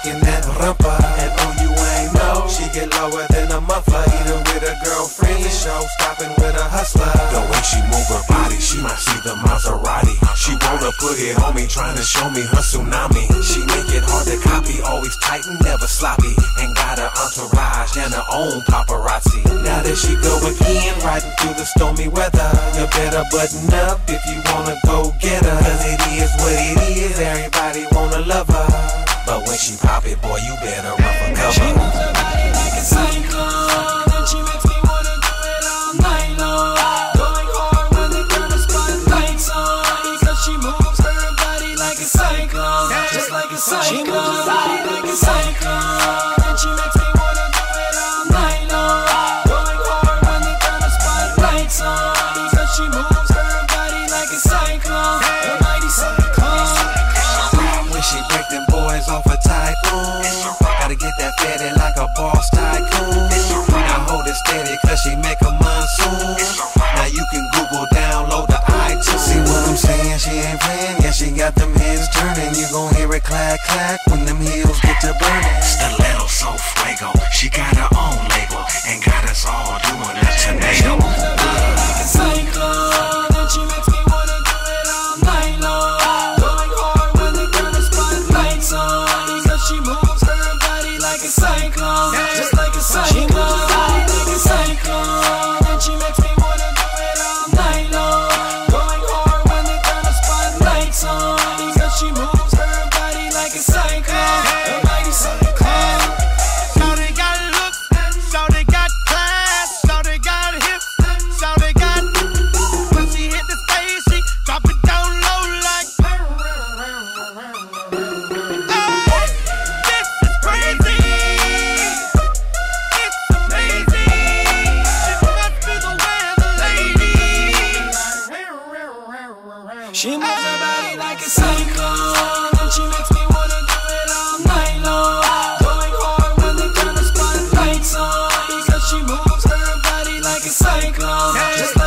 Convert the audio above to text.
shaking that rumpa. And oh, you ain't know, she get lower than a muffler. Either with a girlfriend, show stopping with a hustler. The way she move her body, she might see the Maserati. She wanna put it on me, trying to show me her tsunami. She make it hard to copy, always tight and never sloppy. And got her entourage and her own paparazzi. Now that she go again, riding through the stormy weather. You better button up if you wanna go get her. Cause it is what it is, everybody wanna love her. But when she pop it, boy, you better run for cover. She moves her body like a cyclone, and she makes me wanna do it all night long. Going hard when they turn the spotlights on, because she moves her body like a cyclone, just like a cyclone. She moves her body like a cyclone, and she makes me cause she make a monsoon. Now you can Google download the iTunes. See what I'm saying? She ain't playing, yeah she got them heads turning. You gon' hear it clack clack when them heels get to burning. Stiletto so fuego, she got her own label And got us all doing a tornado. Like a cyclone, and she makes me wanna do it all night long. Going hard when they turn the spotlights on, she moves her body like a cyclone, She moves her body like a cyclone, and she makes me wanna do it all night long. Going hard when they turn the spotlights on, because she moves her body like a cyclone. Just